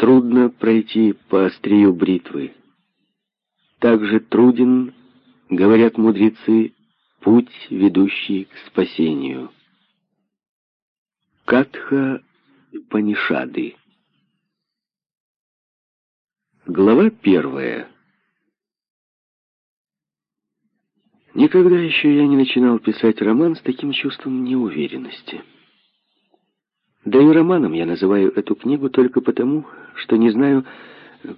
трудно пройти по острию бритвы. Так же труден, говорят мудрецы, путь, ведущий к спасению. Катха Панишады Глава первая Никогда еще я не начинал писать роман с таким чувством неуверенности. Да и романом я называю эту книгу только потому, что не знаю,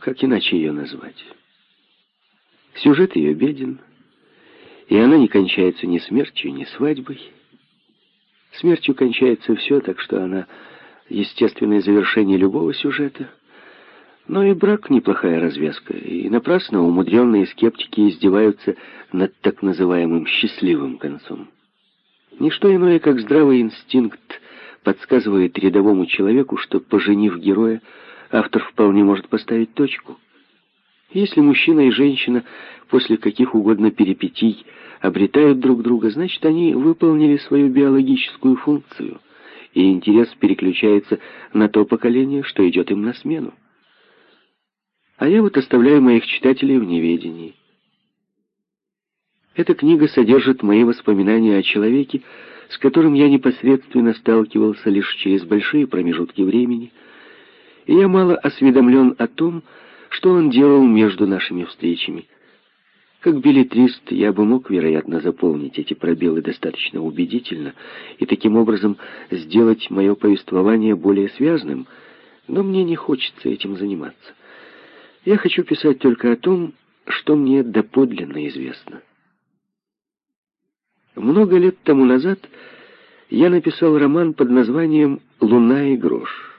как иначе ее назвать. Сюжет ее беден, и она не кончается ни смертью, ни свадьбой. Смертью кончается все, так что она естественное завершение любого сюжета. Но и брак неплохая развязка, и напрасно умудренные скептики издеваются над так называемым счастливым концом. Ничто иное, как здравый инстинкт, подсказывает рядовому человеку, что, поженив героя, автор вполне может поставить точку. Если мужчина и женщина после каких угодно перипетий обретают друг друга, значит, они выполнили свою биологическую функцию, и интерес переключается на то поколение, что идет им на смену. А я вот оставляю моих читателей в неведении. Эта книга содержит мои воспоминания о человеке, с которым я непосредственно сталкивался лишь через большие промежутки времени, и я мало осведомлен о том, что он делал между нашими встречами. Как билетрист я бы мог, вероятно, заполнить эти пробелы достаточно убедительно и таким образом сделать мое повествование более связным, но мне не хочется этим заниматься. Я хочу писать только о том, что мне доподлинно известно. Много лет тому назад я написал роман под названием «Луна и грош».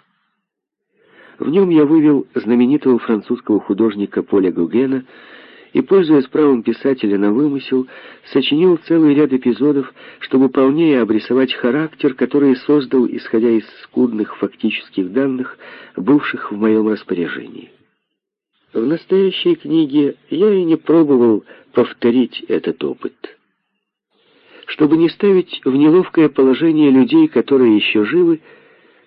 В нем я вывел знаменитого французского художника Поля Гугена и, пользуясь правом писателя на вымысел, сочинил целый ряд эпизодов, чтобы полнее обрисовать характер, который создал, исходя из скудных фактических данных, бывших в моем распоряжении. В настоящей книге я и не пробовал повторить этот опыт. Чтобы не ставить в неловкое положение людей, которые еще живы,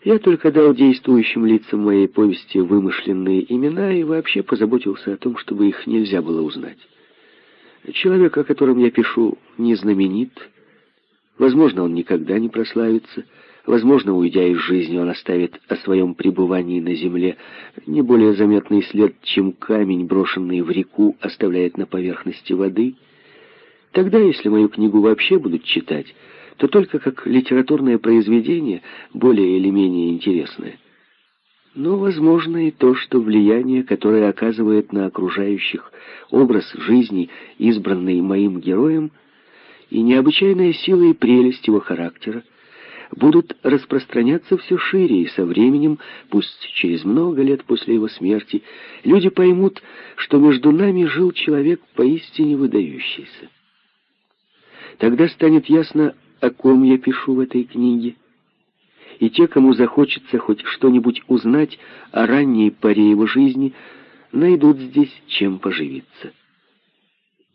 я только дал действующим лицам моей повести вымышленные имена и вообще позаботился о том, чтобы их нельзя было узнать. Человек, о котором я пишу, не знаменит. Возможно, он никогда не прославится. Возможно, уйдя из жизни, он оставит о своем пребывании на земле не более заметный след, чем камень, брошенный в реку, оставляет на поверхности воды. Тогда, если мою книгу вообще будут читать, то только как литературное произведение, более или менее интересное. Но возможно и то, что влияние, которое оказывает на окружающих образ жизни, избранный моим героем, и необычайная сила и прелесть его характера, будут распространяться все шире, и со временем, пусть через много лет после его смерти, люди поймут, что между нами жил человек поистине выдающийся. Тогда станет ясно, о ком я пишу в этой книге. И те, кому захочется хоть что-нибудь узнать о ранней поре его жизни, найдут здесь чем поживиться.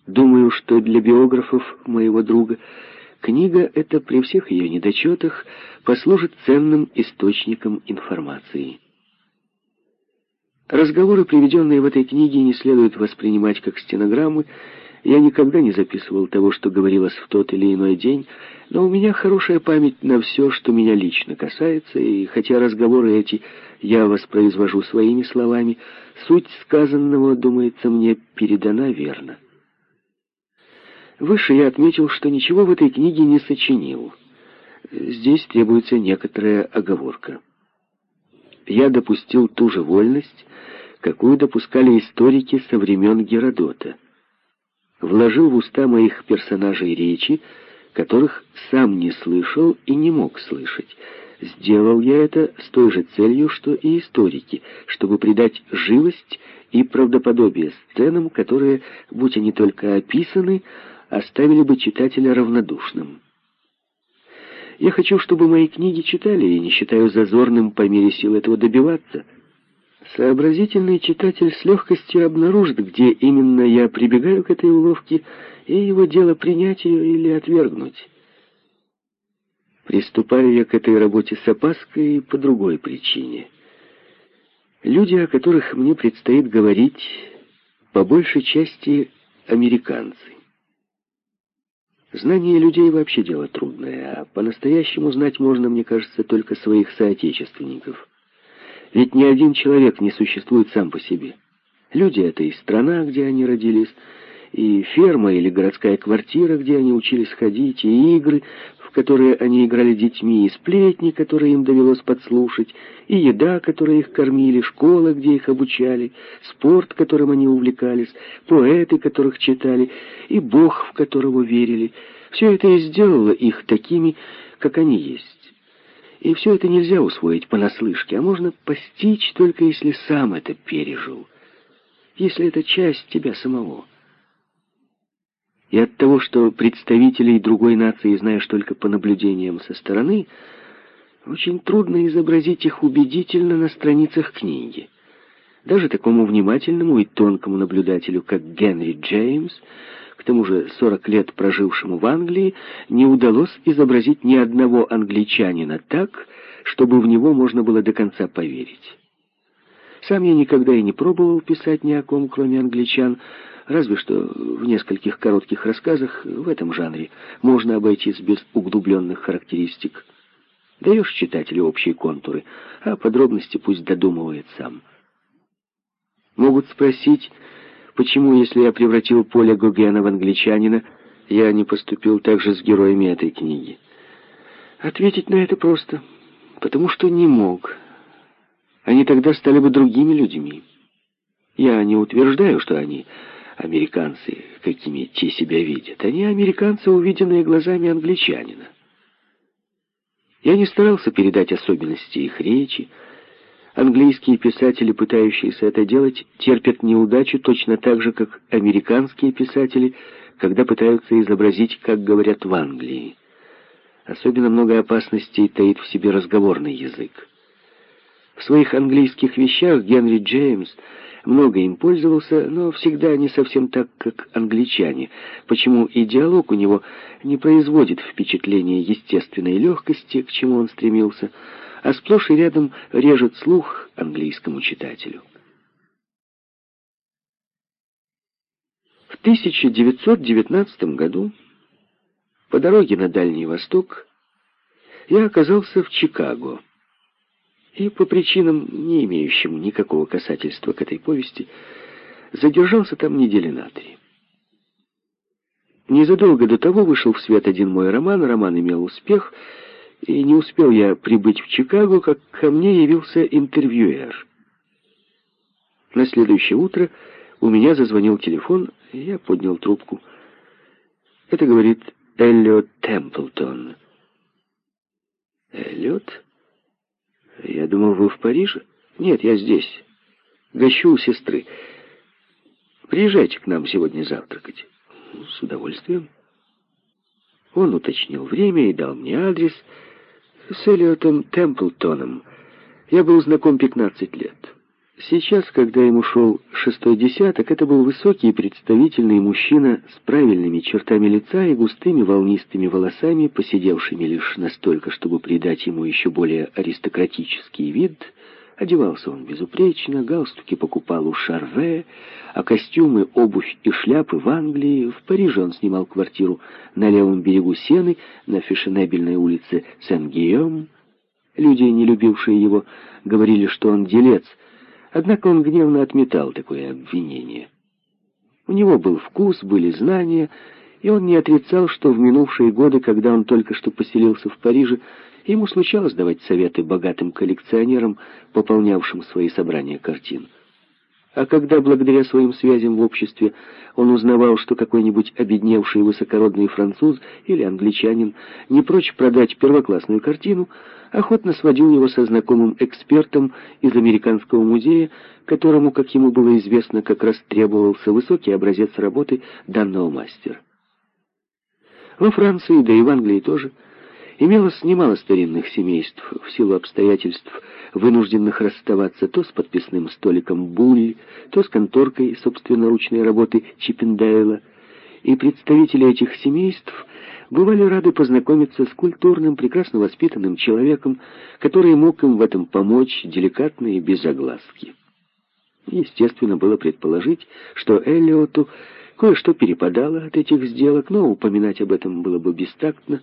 Думаю, что для биографов моего друга книга эта при всех ее недочетах послужит ценным источником информации. Разговоры, приведенные в этой книге, не следует воспринимать как стенограммы я никогда не записывал того, что говорилось в тот или иной день, но у меня хорошая память на все, что меня лично касается, и хотя разговоры эти я воспроизвожу своими словами, суть сказанного, думается, мне передана верно. Выше я отметил, что ничего в этой книге не сочинил. Здесь требуется некоторая оговорка. Я допустил ту же вольность, какую допускали историки со времен Геродота — вложил в уста моих персонажей речи, которых сам не слышал и не мог слышать. Сделал я это с той же целью, что и историки, чтобы придать живость и правдоподобие сценам, которые, будь они только описаны, оставили бы читателя равнодушным. Я хочу, чтобы мои книги читали, и не считаю зазорным по мере сил этого добиваться — Сообразительный читатель с легкостью обнаружит, где именно я прибегаю к этой уловке, и его дело принять ее или отвергнуть. Приступаю я к этой работе с опаской по другой причине. Люди, о которых мне предстоит говорить, по большей части американцы. Знание людей вообще дело трудное, а по-настоящему знать можно, мне кажется, только своих соотечественников. Ведь ни один человек не существует сам по себе. Люди — это и страна, где они родились, и ферма или городская квартира, где они учились ходить, и игры, в которые они играли детьми, и сплетни, которые им довелось подслушать, и еда, которой их кормили, школа, где их обучали, спорт, которым они увлекались, поэты, которых читали, и Бог, в которого верили. Все это и сделало их такими, как они есть. И все это нельзя усвоить понаслышке, а можно постичь только если сам это пережил, если это часть тебя самого. И от того, что представителей другой нации знаешь только по наблюдениям со стороны, очень трудно изобразить их убедительно на страницах книги. Даже такому внимательному и тонкому наблюдателю, как Генри Джеймс, к тому же 40 лет прожившему в Англии, не удалось изобразить ни одного англичанина так, чтобы в него можно было до конца поверить. Сам я никогда и не пробовал писать ни о ком, кроме англичан, Разве что в нескольких коротких рассказах в этом жанре можно обойтись без углубленных характеристик. Даешь читателю общие контуры, а подробности пусть додумывает сам. Могут спросить, почему, если я превратил Поля Гогена в англичанина, я не поступил так же с героями этой книги. Ответить на это просто, потому что не мог. Они тогда стали бы другими людьми. Я не утверждаю, что они американцы, какими те себя видят. Они американцы, увиденные глазами англичанина. Я не старался передать особенности их речи. Английские писатели, пытающиеся это делать, терпят неудачу точно так же, как американские писатели, когда пытаются изобразить, как говорят в Англии. Особенно много опасностей таит в себе разговорный язык. В своих английских вещах Генри Джеймс много им пользовался, но всегда не совсем так, как англичане, почему и диалог у него не производит впечатления естественной легкости, к чему он стремился, а сплошь и рядом режет слух английскому читателю. В 1919 году по дороге на Дальний Восток я оказался в Чикаго и по причинам, не имеющим никакого касательства к этой повести, задержался там недели на три. Незадолго до того вышел в свет один мой роман, роман имел успех, и не успел я прибыть в Чикаго, как ко мне явился интервьюер. На следующее утро у меня зазвонил телефон, и я поднял трубку. Это говорит Эллиот Темплтон. Эллиот? «Я думал, вы в Париже?» «Нет, я здесь. Гощу у сестры. Приезжайте к нам сегодня завтракать». «С удовольствием». Он уточнил время и дал мне адрес с Элиотом Темплтоном. Я был знаком 15 лет. Сейчас, когда ему шел шестой десяток, это был высокий и представительный мужчина с правильными чертами лица и густыми волнистыми волосами, посидевшими лишь настолько, чтобы придать ему еще более аристократический вид. Одевался он безупречно, галстуки покупал у Шарве, а костюмы, обувь и шляпы в Англии. В Париже он снимал квартиру на левом берегу Сены, на фешенебельной улице Сен-Гийом. Люди, не любившие его, говорили, что он делец — Однако он гневно отметал такое обвинение. У него был вкус, были знания, и он не отрицал, что в минувшие годы, когда он только что поселился в Париже, ему случалось давать советы богатым коллекционерам, пополнявшим свои собрания картин. А когда, благодаря своим связям в обществе, он узнавал, что какой-нибудь обедневший высокородный француз или англичанин не прочь продать первоклассную картину, охотно сводил его со знакомым экспертом из американского музея, которому, как ему было известно, как раз требовался высокий образец работы данного мастера. Во Франции, да и в Англии тоже – Имелось немало старинных семейств, в силу обстоятельств, вынужденных расставаться то с подписным столиком Буль, то с конторкой собственноручной работы Чиппендейла, и представители этих семейств бывали рады познакомиться с культурным, прекрасно воспитанным человеком, который мог им в этом помочь деликатно и без огласки. Естественно, было предположить, что Эллиоту кое-что перепадало от этих сделок, но упоминать об этом было бы бестактно.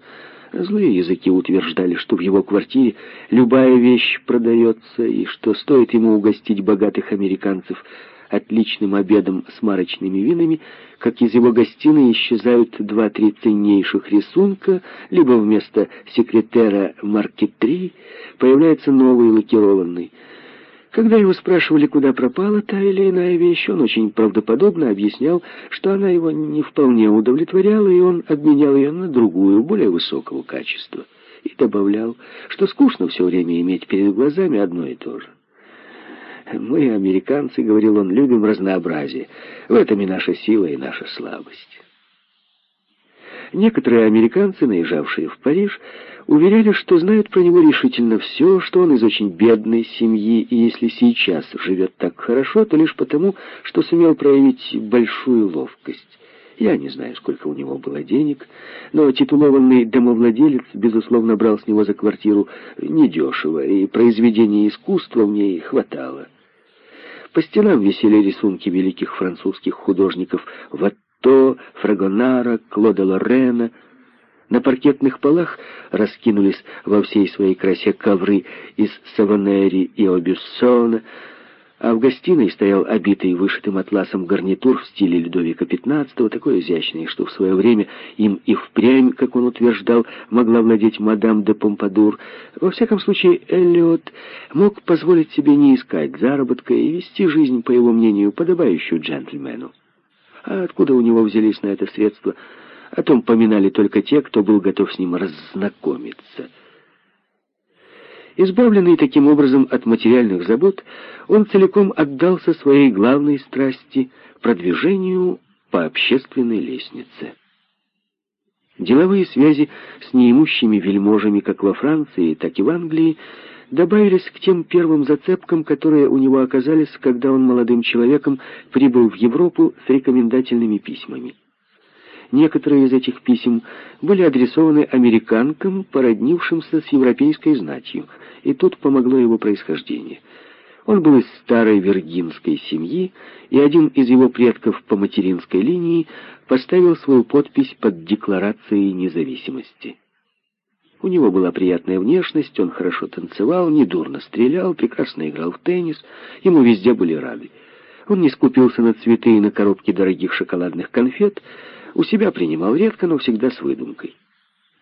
Злые языки утверждали, что в его квартире любая вещь продается, и что стоит ему угостить богатых американцев отличным обедом с марочными винами, как из его гостиной исчезают два-три ценнейших рисунка, либо вместо секретера маркетри появляется новый лакированный. Когда его спрашивали, куда пропала та или иная вещь, он очень правдоподобно объяснял, что она его не вполне удовлетворяла, и он обменял ее на другую, более высокого качества. И добавлял, что скучно все время иметь перед глазами одно и то же. Мы, американцы, — говорил он, — любим разнообразие. В этом и наша сила, и наша слабость. Некоторые американцы, наезжавшие в Париж, уверяли, что знают про него решительно все, что он из очень бедной семьи, и если сейчас живет так хорошо, то лишь потому, что сумел проявить большую ловкость. Я не знаю, сколько у него было денег, но титулованный домовладелец, безусловно, брал с него за квартиру недешево, и произведений искусства в ней хватало. По стенам висели рисунки великих французских художников Ватто, Фрагонара, Клода Лорена. На паркетных полах раскинулись во всей своей красе ковры из Савонери и Обюссона, а в гостиной стоял обитый вышитым атласом гарнитур в стиле Людовика XV, такой изящный, что в свое время им и впрямь, как он утверждал, могла владеть мадам де Помпадур. Во всяком случае, Эллиот мог позволить себе не искать заработка и вести жизнь, по его мнению, подобающую джентльмену. А откуда у него взялись на это средства, о том поминали только те, кто был готов с ним раззнакомиться. Избавленный таким образом от материальных забот, он целиком отдался своей главной страсти — продвижению по общественной лестнице. Деловые связи с неимущими вельможами как во Франции, так и в Англии добавились к тем первым зацепкам, которые у него оказались, когда он молодым человеком прибыл в Европу с рекомендательными письмами. Некоторые из этих писем были адресованы американкам, породнившимся с европейской знатью, и тут помогло его происхождение. Он был из старой виргинской семьи, и один из его предков по материнской линии поставил свою подпись под декларацией независимости. У него была приятная внешность, он хорошо танцевал, недурно стрелял, прекрасно играл в теннис, ему везде были рады. Он не скупился на цветы и на коробки дорогих шоколадных конфет, у себя принимал редко, но всегда с выдумкой.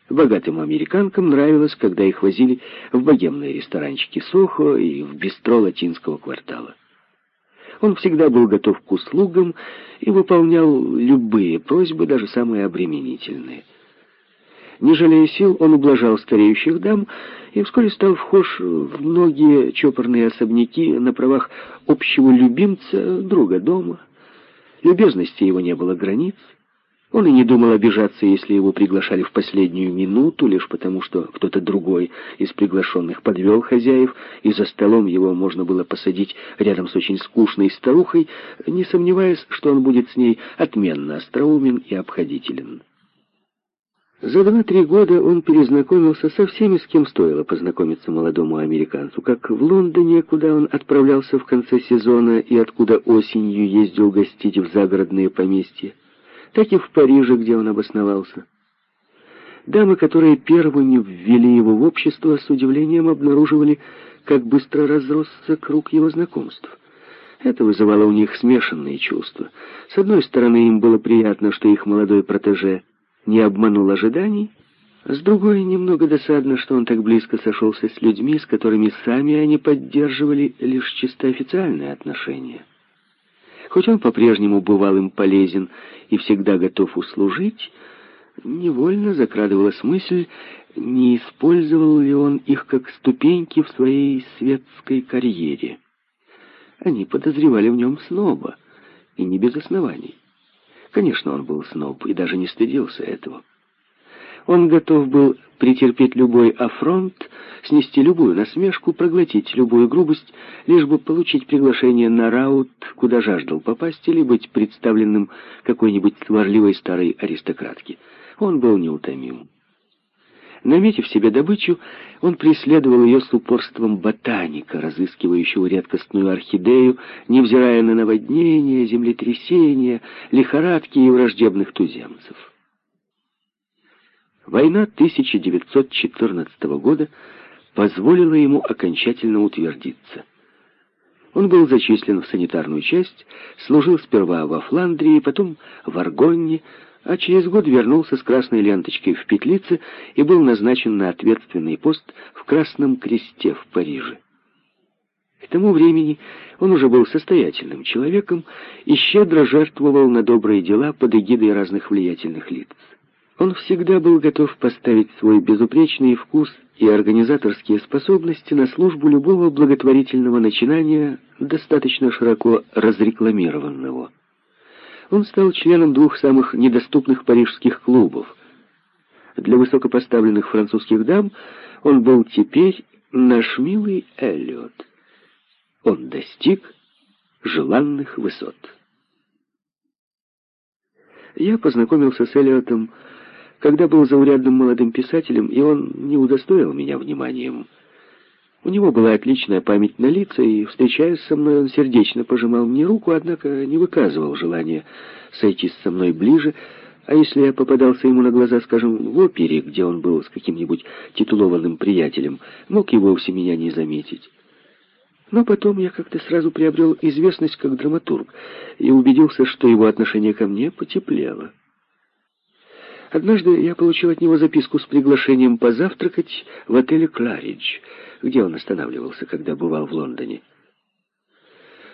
Богатым американкам нравилось, когда их возили в богемные ресторанчики Сохо и в бистро латинского квартала. Он всегда был готов к услугам и выполнял любые просьбы, даже самые обременительные. Не жалея сил, он ублажал стареющих дам и вскоре стал вхож в многие чопорные особняки на правах общего любимца, друга дома. Любезности его не было границ. Он и не думал обижаться, если его приглашали в последнюю минуту, лишь потому, что кто-то другой из приглашенных подвел хозяев, и за столом его можно было посадить рядом с очень скучной старухой, не сомневаясь, что он будет с ней отменно остроумен и обходителен. За два-три года он перезнакомился со всеми, с кем стоило познакомиться молодому американцу, как в Лондоне, куда он отправлялся в конце сезона и откуда осенью ездил гостить в загородные поместья, так и в Париже, где он обосновался. Дамы, которые первыми ввели его в общество, с удивлением обнаруживали, как быстро разросся круг его знакомств. Это вызывало у них смешанные чувства. С одной стороны, им было приятно, что их молодой протеже не обманул ожиданий, с другой, немного досадно, что он так близко сошелся с людьми, с которыми сами они поддерживали лишь чисто официальные отношения. Хоть он по-прежнему бывал им полезен и всегда готов услужить, невольно закрадывалась мысль, не использовал ли он их как ступеньки в своей светской карьере. Они подозревали в нем сноба, и не без оснований. Конечно, он был сноб и даже не стыдился этого. Он готов был претерпеть любой афронт, снести любую насмешку, проглотить любую грубость, лишь бы получить приглашение на раут, куда жаждал попасть, или быть представленным какой-нибудь сварливой старой аристократке. Он был неутомим. Наметив себе добычу, он преследовал ее с упорством ботаника, разыскивающего редкостную орхидею, невзирая на наводнения, землетрясения, лихорадки и враждебных туземцев. Война 1914 года позволила ему окончательно утвердиться. Он был зачислен в санитарную часть, служил сперва во Фландрии, потом в Аргонне, а через год вернулся с красной ленточкой в петлице и был назначен на ответственный пост в Красном Кресте в Париже. К тому времени он уже был состоятельным человеком и щедро жертвовал на добрые дела под эгидой разных влиятельных лиц. Он всегда был готов поставить свой безупречный вкус и организаторские способности на службу любого благотворительного начинания, достаточно широко разрекламированного он стал членом двух самых недоступных парижских клубов. Для высокопоставленных французских дам он был теперь наш милый Эллиот. Он достиг желанных высот. Я познакомился с Эллиотом, когда был заурядным молодым писателем, и он не удостоил меня вниманием. У него была отличная память на лица, и, встречаясь со мной, он сердечно пожимал мне руку, однако не выказывал желания сойтись со мной ближе, а если я попадался ему на глаза, скажем, в опере, где он был с каким-нибудь титулованным приятелем, мог и вовсе меня не заметить. Но потом я как-то сразу приобрел известность как драматург и убедился, что его отношение ко мне потеплело. Однажды я получил от него записку с приглашением позавтракать в отеле «Кларидж», где он останавливался, когда бывал в Лондоне.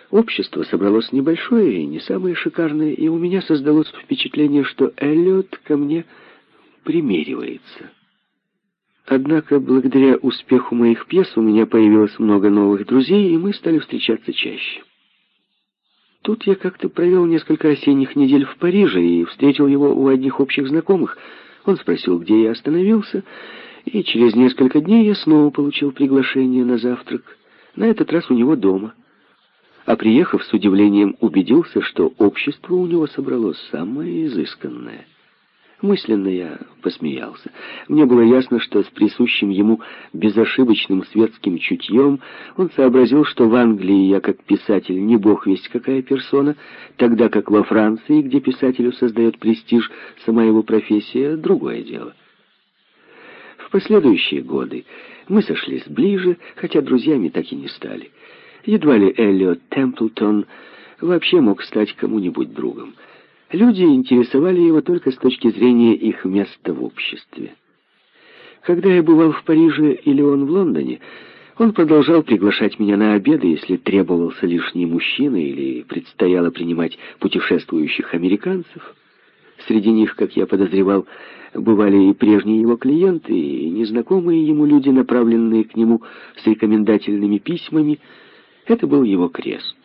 Общество собралось небольшое и не самое шикарное, и у меня создалось впечатление, что Эллиот ко мне примеривается. Однако, благодаря успеху моих пьес, у меня появилось много новых друзей, и мы стали встречаться чаще. Тут я как-то провел несколько осенних недель в Париже и встретил его у одних общих знакомых. Он спросил, где я остановился, и через несколько дней я снова получил приглашение на завтрак, на этот раз у него дома. А приехав, с удивлением убедился, что общество у него собралось самое изысканное. Мысленно я посмеялся. Мне было ясно, что с присущим ему безошибочным светским чутьем он сообразил, что в Англии я как писатель не бог весть какая персона, тогда как во Франции, где писателю создает престиж сама его профессия, другое дело. В последующие годы мы сошлись ближе, хотя друзьями так и не стали. Едва ли Эллиот Темплтон вообще мог стать кому-нибудь другом. Люди интересовали его только с точки зрения их места в обществе. Когда я бывал в Париже или он в Лондоне, он продолжал приглашать меня на обеды, если требовался лишний мужчина или предстояло принимать путешествующих американцев. Среди них, как я подозревал, бывали и прежние его клиенты, и незнакомые ему люди, направленные к нему с рекомендательными письмами. Это был его крест.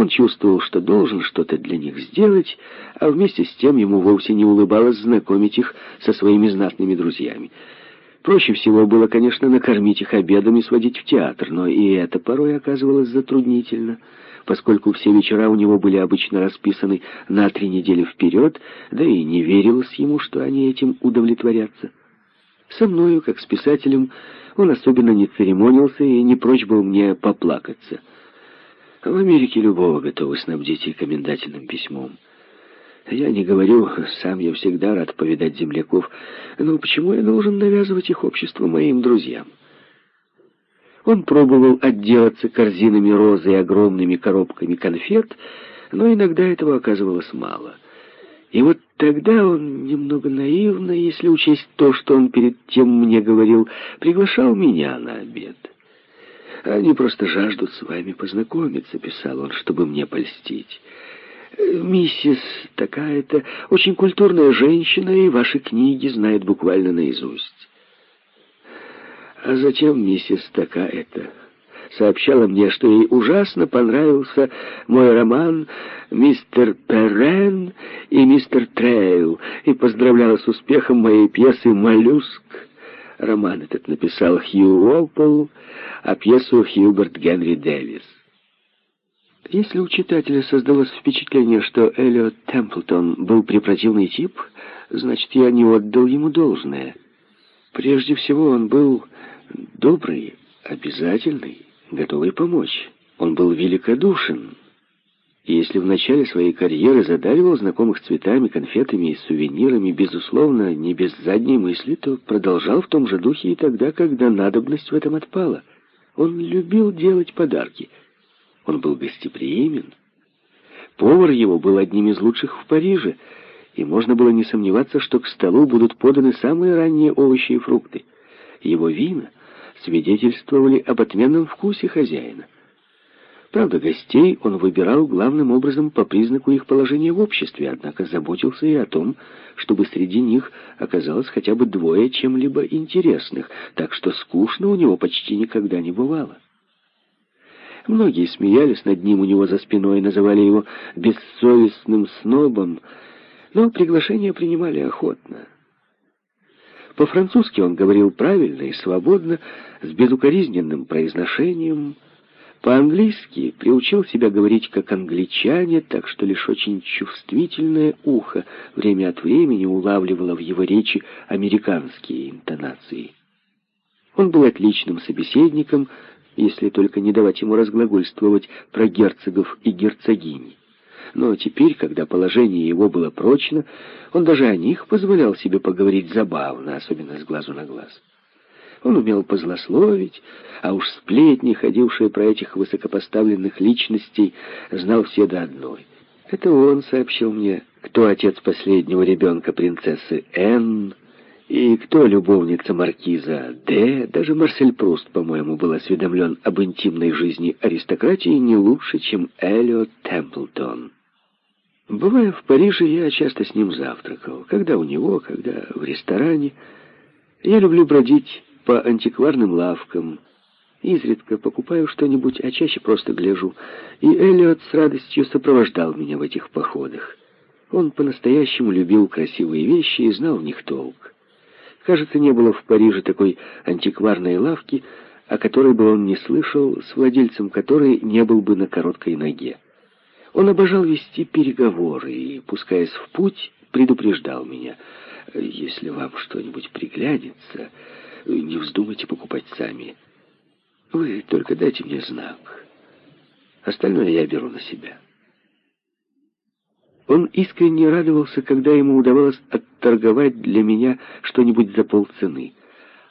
Он чувствовал, что должен что-то для них сделать, а вместе с тем ему вовсе не улыбалось знакомить их со своими знатными друзьями. Проще всего было, конечно, накормить их обедом и сводить в театр, но и это порой оказывалось затруднительно — поскольку все вечера у него были обычно расписаны на три недели вперед, да и не верилось ему, что они этим удовлетворятся. Со мною, как с писателем, он особенно не церемонился и не прочь был мне поплакаться. В Америке любого готовы снабдить рекомендательным письмом. Я не говорю, сам я всегда рад повидать земляков, но почему я должен навязывать их общество моим друзьям? Он пробовал отделаться корзинами розы и огромными коробками конфет, но иногда этого оказывалось мало. И вот тогда он, немного наивно, если учесть то, что он перед тем мне говорил, приглашал меня на обед. «Они просто жаждут с вами познакомиться», — писал он, — «чтобы мне польстить». «Миссис такая-то, очень культурная женщина, и ваши книги знает буквально наизусть». А затем миссис такая-то сообщала мне, что ей ужасно понравился мой роман «Мистер Перрен и мистер Трейл» и поздравляла с успехом моей пьесы «Моллюск». Роман этот написал Хью Уолпол, а пьесу Хьюберт Генри Дэвис. Если у читателя создалось впечатление, что Эллиот Темплтон был препротивный тип, значит, я не отдал ему должное. Прежде всего, он был добрый, обязательный, готовый помочь. Он был великодушен. И если в начале своей карьеры задаривал знакомых цветами, конфетами и сувенирами, безусловно, не без задней мысли, то продолжал в том же духе и тогда, когда надобность в этом отпала. Он любил делать подарки. Он был гостеприимен. Повар его был одним из лучших в Париже, и можно было не сомневаться, что к столу будут поданы самые ранние овощи и фрукты. Его вина свидетельствовали об отменном вкусе хозяина. Правда, гостей он выбирал главным образом по признаку их положения в обществе, однако заботился и о том, чтобы среди них оказалось хотя бы двое чем-либо интересных, так что скучно у него почти никогда не бывало. Многие смеялись над ним у него за спиной, называли его бессовестным снобом, но приглашения принимали охотно. По-французски он говорил правильно и свободно, с безукоризненным произношением. По-английски приучил себя говорить как англичане, так что лишь очень чувствительное ухо время от времени улавливало в его речи американские интонации. Он был отличным собеседником, если только не давать ему разглагольствовать про герцогов и герцогинь. Но теперь, когда положение его было прочно, он даже о них позволял себе поговорить забавно, особенно с глазу на глаз. Он умел позлословить, а уж сплетни, ходившие про этих высокопоставленных личностей, знал все до одной. Это он сообщил мне, кто отец последнего ребенка принцессы Энн, и кто любовница маркиза Д. Даже Марсель Пруст, по-моему, был осведомлен об интимной жизни аристократии не лучше, чем Эллиот Темплтон. Бывая в Париже, я часто с ним завтракал. Когда у него, когда в ресторане. Я люблю бродить по антикварным лавкам. Изредка покупаю что-нибудь, а чаще просто гляжу. И Эллиот с радостью сопровождал меня в этих походах. Он по-настоящему любил красивые вещи и знал в них толк. Кажется, не было в Париже такой антикварной лавки, о которой бы он не слышал, с владельцем которой не был бы на короткой ноге. Он обожал вести переговоры и, пускаясь в путь, предупреждал меня. «Если вам что-нибудь приглянется, не вздумайте покупать сами. Вы только дайте мне знак. Остальное я беру на себя». Он искренне радовался, когда ему удавалось отторговать для меня что-нибудь за полцены.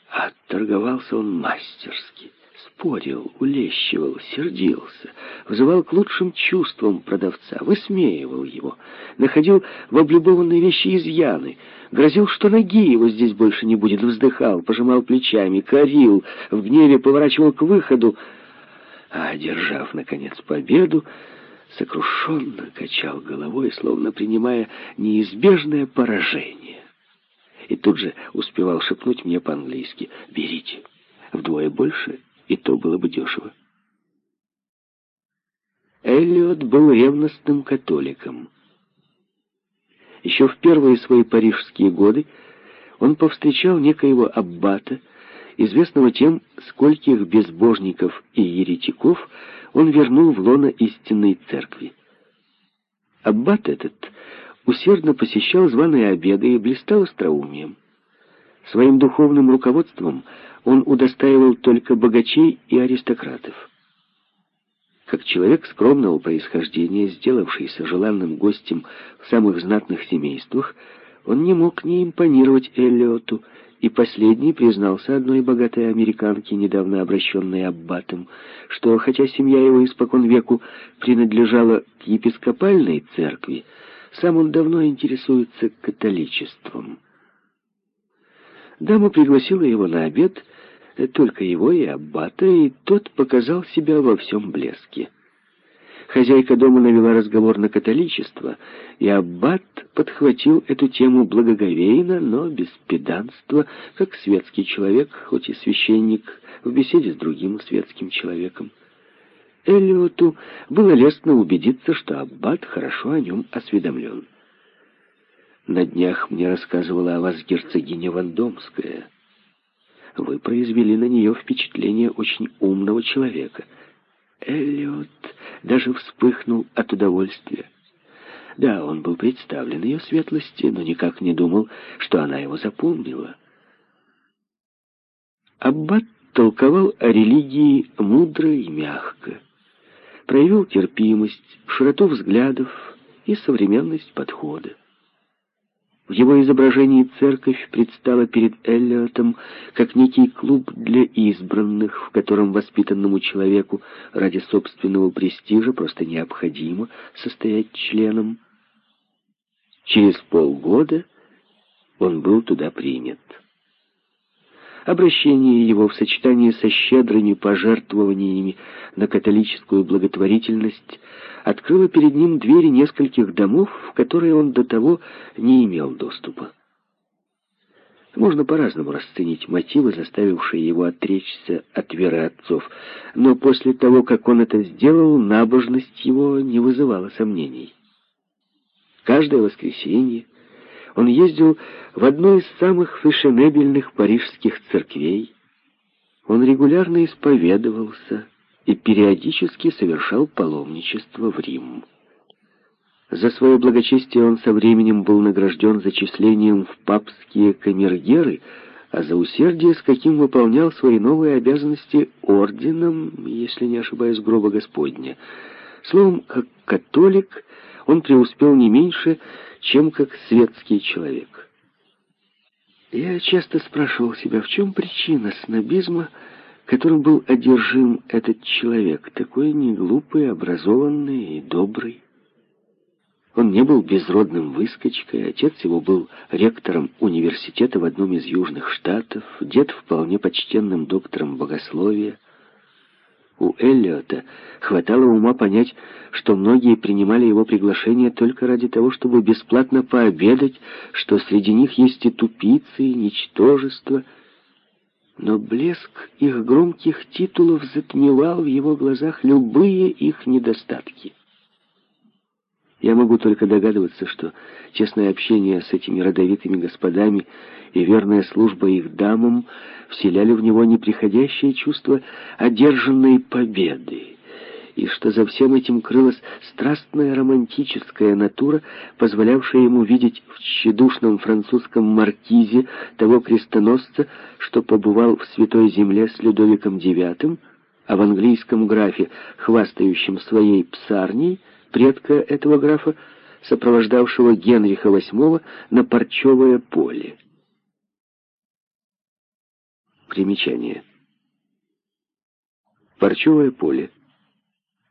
Отторговался он мастерски спорил, улещивал, сердился, вызывал к лучшим чувствам продавца, высмеивал его, находил в облюбованной вещи изъяны, грозил, что ноги его здесь больше не будет, вздыхал, пожимал плечами, корил, в гневе поворачивал к выходу, а, одержав, наконец, победу, сокрушенно качал головой, словно принимая неизбежное поражение. И тут же успевал шепнуть мне по-английски «Берите, вдвое больше и то было бы дешево. Эллиот был ревностным католиком. Еще в первые свои парижские годы он повстречал некоего аббата, известного тем, скольких безбожников и еретиков он вернул в лоно истинной церкви. Аббат этот усердно посещал званые обеды и блистал остроумием. Своим духовным руководством он удостаивал только богачей и аристократов. Как человек скромного происхождения, сделавшийся желанным гостем в самых знатных семействах, он не мог не импонировать Эллиоту, и последний признался одной богатой американке, недавно обращенной аббатом, что, хотя семья его испокон веку принадлежала к епископальной церкви, сам он давно интересуется католичеством. Дама пригласила его на обед, только его и аббата, и тот показал себя во всем блеске. Хозяйка дома навела разговор на католичество, и аббат подхватил эту тему благоговейно, но без педанства, как светский человек, хоть и священник, в беседе с другим светским человеком. Эллиоту было лестно убедиться, что аббат хорошо о нем осведомлен. На днях мне рассказывала о вас герцогиня Вандомская. Вы произвели на нее впечатление очень умного человека. Эллиот даже вспыхнул от удовольствия. Да, он был представлен ее светлости, но никак не думал, что она его запомнила. Аббат толковал о религии мудро и мягко, проявил терпимость, широту взглядов и современность подхода. В его изображении церковь предстала перед Эллиотом как некий клуб для избранных, в котором воспитанному человеку ради собственного престижа просто необходимо состоять членом. Через полгода он был туда принят. Обращение его в сочетании со щедрыми пожертвованиями на католическую благотворительность открыло перед ним двери нескольких домов, в которые он до того не имел доступа. Можно по-разному расценить мотивы, заставившие его отречься от веры отцов, но после того, как он это сделал, набожность его не вызывала сомнений. Каждое воскресенье он ездил в одну из самых фешенебельных парижских церквей. Он регулярно исповедовался и периодически совершал паломничество в Рим. За свое благочестие он со временем был награжден зачислением в папские камергеры, а за усердие, с каким выполнял свои новые обязанности орденом, если не ошибаюсь, гроба Господня. Словом, как католик он преуспел не меньше, чем как светский человек. Я часто спрашивал себя, в чем причина снобизма, которым был одержим этот человек, такой неглупый, образованный и добрый. Он не был безродным выскочкой, отец его был ректором университета в одном из южных штатов, дед вполне почтенным доктором богословия. У Эллиота хватало ума понять, что многие принимали его приглашение только ради того, чтобы бесплатно пообедать, что среди них есть и тупицы, и ничтожества. Но блеск их громких титулов затмевал в его глазах любые их недостатки. Я могу только догадываться, что тесное общение с этими родовитыми господами и верная служба их дамам вселяли в него неприходящее чувство одержанной победы, и что за всем этим крылась страстная романтическая натура, позволявшая ему видеть в тщедушном французском маркизе того крестоносца, что побывал в Святой Земле с Людовиком IX, а в английском графе, хвастающем своей псарней, предка этого графа, сопровождавшего Генриха VIII на Парчевое поле. Примечание. Парчевое поле.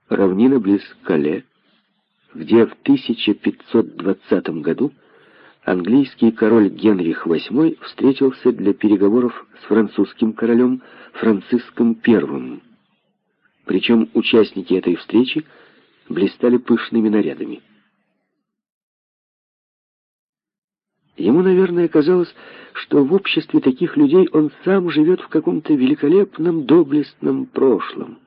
Равнина близ Кале, где в 1520 году английский король Генрих VIII встретился для переговоров с французским королем Франциском I. Причем участники этой встречи блистали пышными нарядами. Ему, наверное, казалось, что в обществе таких людей он сам живет в каком-то великолепном, доблестном прошлом.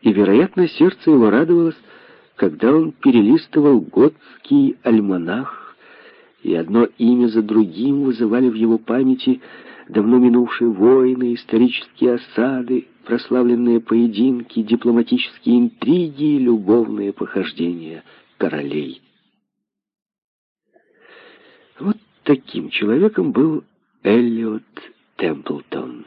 И, вероятно, сердце его радовалось, когда он перелистывал готский альманах, и одно имя за другим вызывали в его памяти давно минувшие войны, исторические осады, прославленные поединки, дипломатические интриги и любовные похождения королей. Вот таким человеком был Эллиот Темплтон.